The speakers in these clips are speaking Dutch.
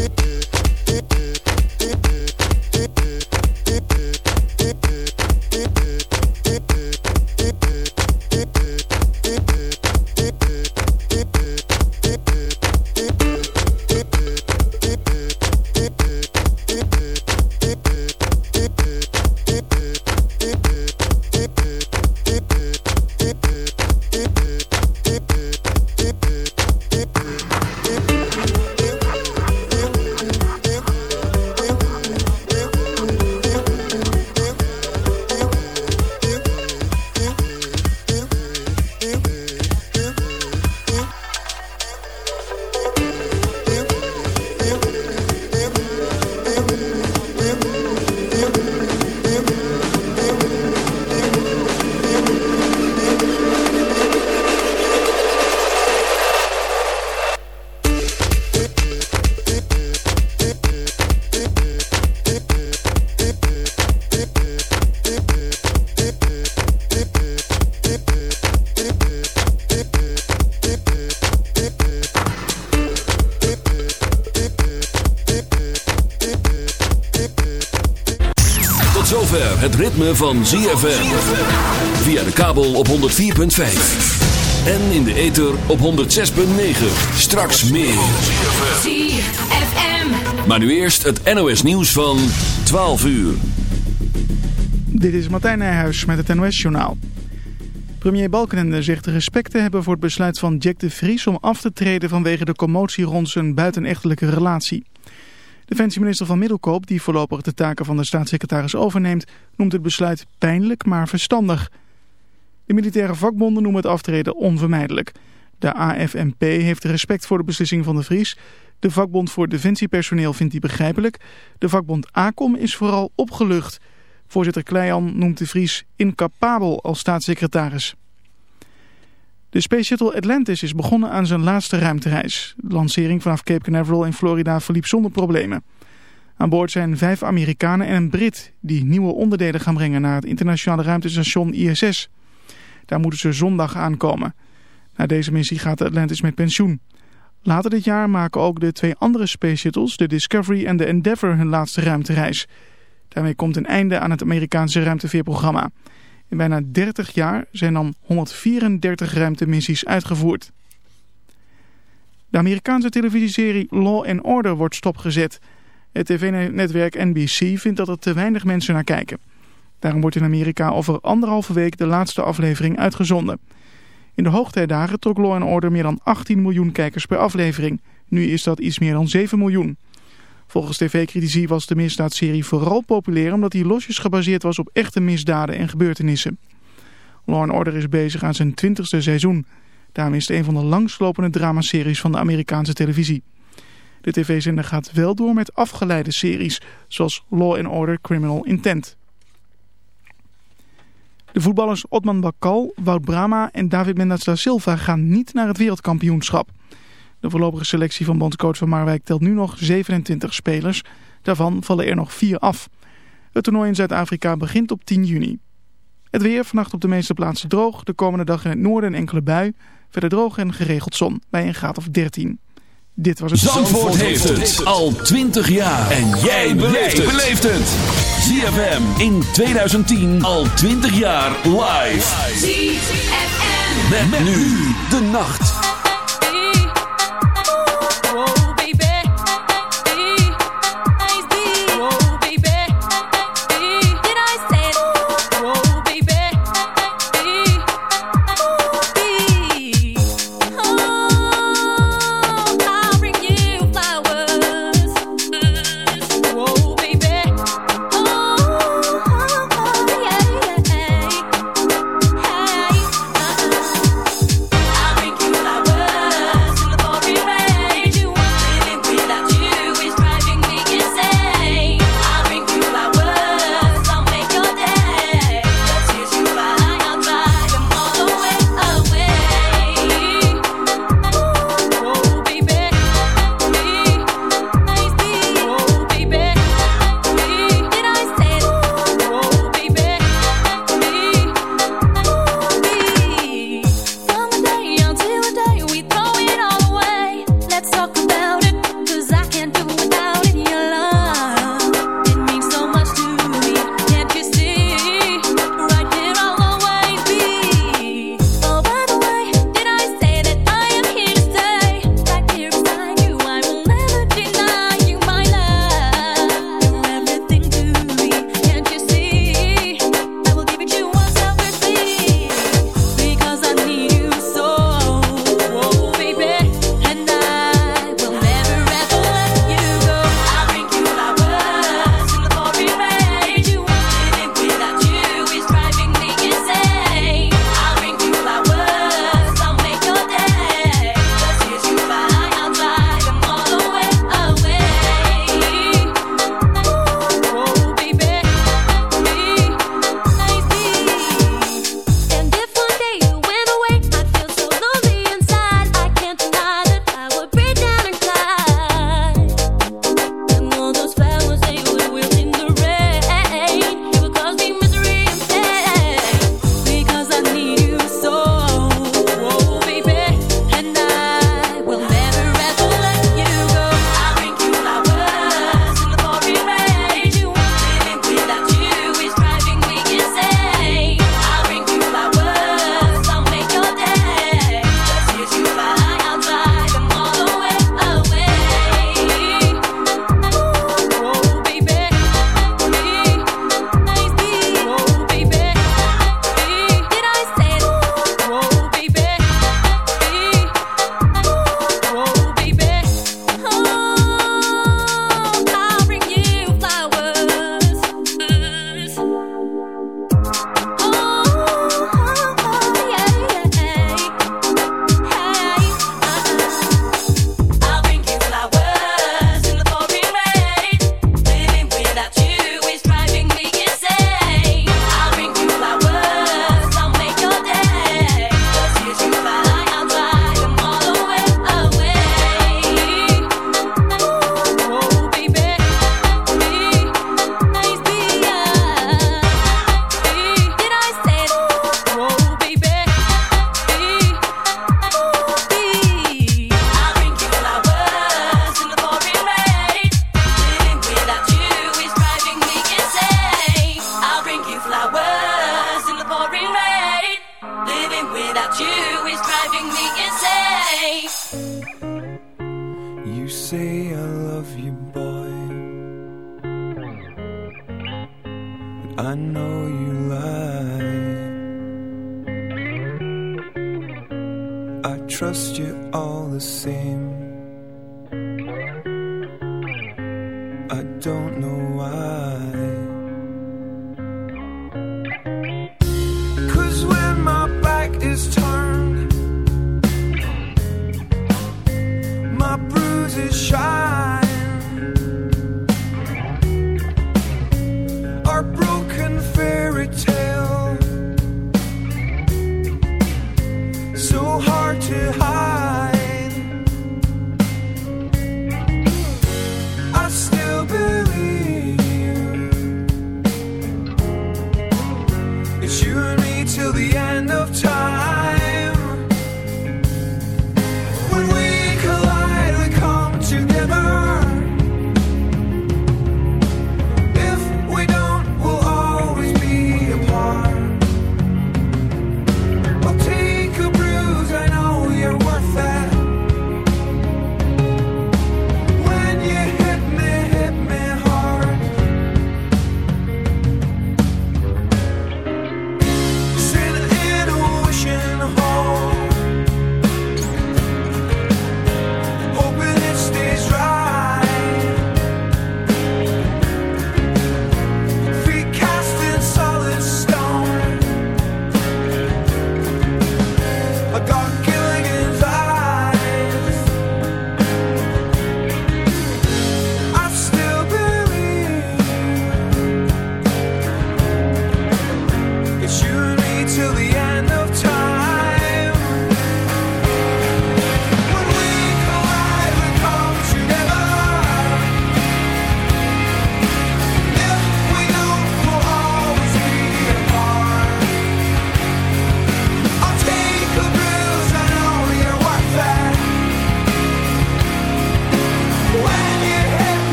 Yeah. Van ZFM. Via de kabel op 104.5. En in de ether op 106.9. Straks meer. ZFM. Maar nu eerst het NOS nieuws van 12 uur. Dit is Martijn Nijhuis met het NOS journaal. Premier Balkenende zegt respect te hebben voor het besluit van Jack de Vries om af te treden vanwege de commotie rond zijn buitenechtelijke relatie. Defensieminister van Middelkoop, die voorlopig de taken van de staatssecretaris overneemt, noemt het besluit pijnlijk maar verstandig. De militaire vakbonden noemen het aftreden onvermijdelijk. De AFNP heeft respect voor de beslissing van de Vries. De vakbond voor defensiepersoneel vindt die begrijpelijk. De vakbond ACOM is vooral opgelucht. Voorzitter Kleijan noemt de Vries incapabel als staatssecretaris. De Space Shuttle Atlantis is begonnen aan zijn laatste ruimtereis. De lancering vanaf Cape Canaveral in Florida verliep zonder problemen. Aan boord zijn vijf Amerikanen en een Brit die nieuwe onderdelen gaan brengen naar het internationale ruimtestation ISS. Daar moeten ze zondag aankomen. Na deze missie gaat de Atlantis met pensioen. Later dit jaar maken ook de twee andere Space Shuttles, de Discovery en de Endeavour, hun laatste ruimtereis. Daarmee komt een einde aan het Amerikaanse ruimteveerprogramma. In bijna 30 jaar zijn dan 134 ruimtemissies uitgevoerd. De Amerikaanse televisieserie Law and Order wordt stopgezet. Het tv-netwerk NBC vindt dat er te weinig mensen naar kijken. Daarom wordt in Amerika over anderhalve week de laatste aflevering uitgezonden. In de hoogtijdagen trok Law Order meer dan 18 miljoen kijkers per aflevering. Nu is dat iets meer dan 7 miljoen. Volgens tv-critici was de misdaadserie vooral populair omdat hij losjes gebaseerd was op echte misdaden en gebeurtenissen. Law Order is bezig aan zijn twintigste seizoen. Daarom is het een van de langslopende dramaseries van de Amerikaanse televisie. De tv-zender gaat wel door met afgeleide series, zoals Law Order Criminal Intent. De voetballers Otman Bakal, Wout Brama en David Mendes da Silva gaan niet naar het wereldkampioenschap. De voorlopige selectie van bondscoach van Marwijk telt nu nog 27 spelers. Daarvan vallen er nog vier af. Het toernooi in Zuid-Afrika begint op 10 juni. Het weer vannacht op de meeste plaatsen droog. De komende dag in het noorden een enkele bui. Verder droog en geregeld zon bij een graad of 13. Dit was het... Zandvoort, heeft het al 20 jaar. En jij beleeft het. ZFM in 2010 al 20 jaar live. ZFM. met nu de nacht.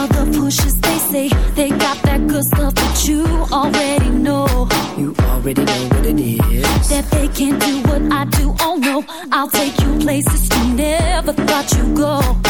all the pushes they say they got that good stuff that you already know. You already know what it is. That they can't do what I do. Oh no, I'll take you places you never thought you'd go.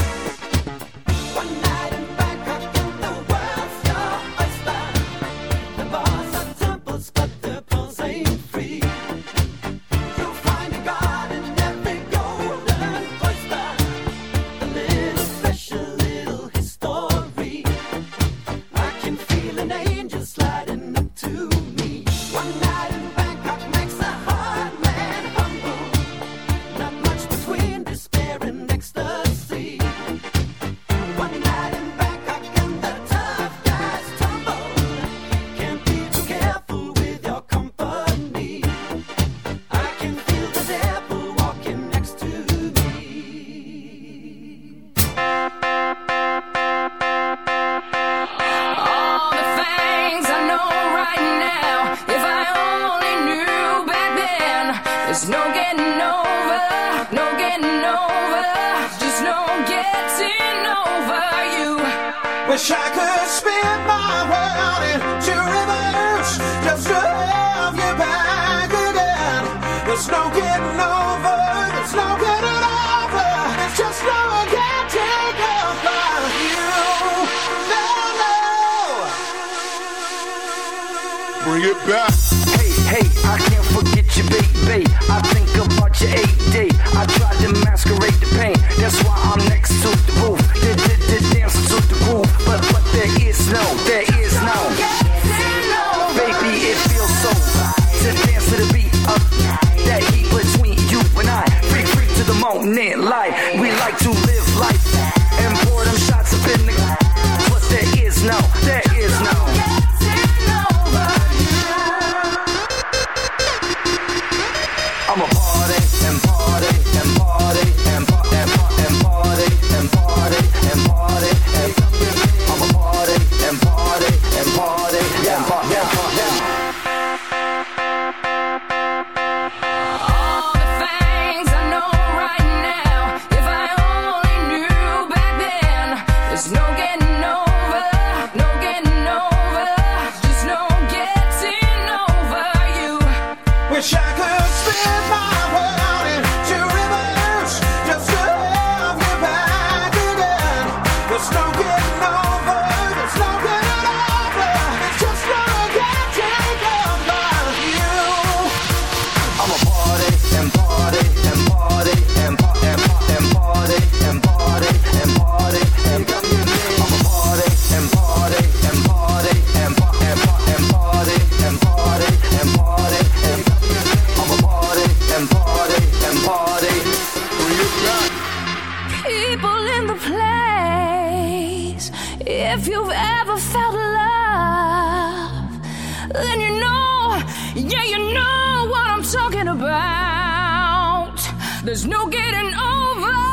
it back. Hey, hey, I can't forget you, baby. I think about your AD. I tried to masquerade the pain. That's why I'm next to the roof. Did the dance to the roof, but but there is no, there is no. Baby, it feels so right to dance to the beat of that heat between you and I. Free, free to the moment, like We like to. Yeah, you know what I'm talking about. There's no getting over.